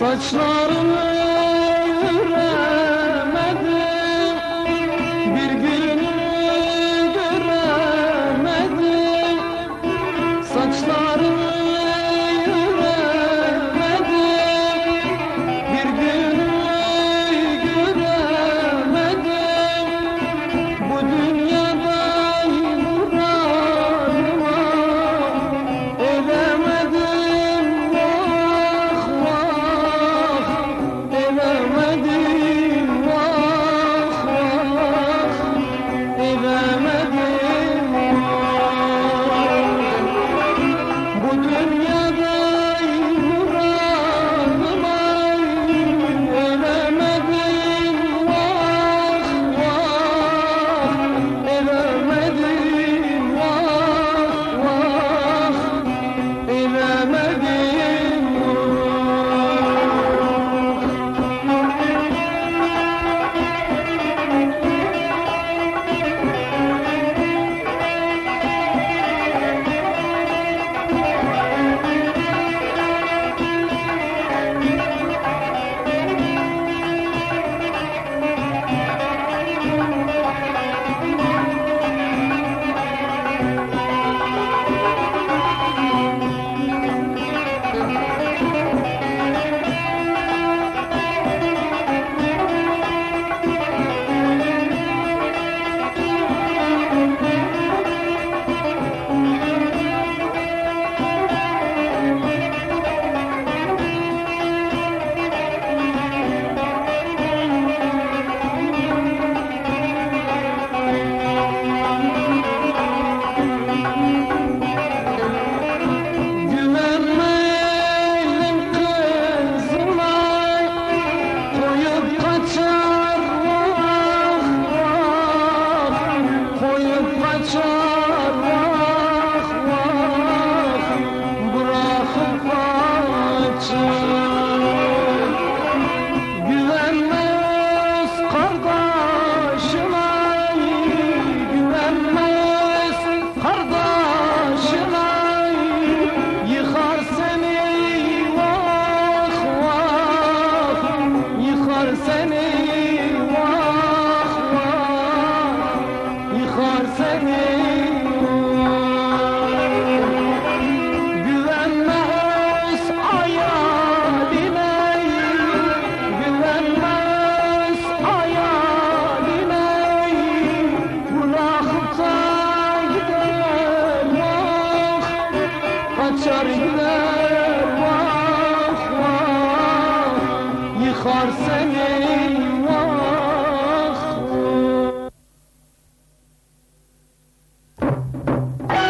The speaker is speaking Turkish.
That's not enough. seni vah vah. Yıkar seni vah. Güvenme öz hayaline. Vah. Kaçar gider. var senin var.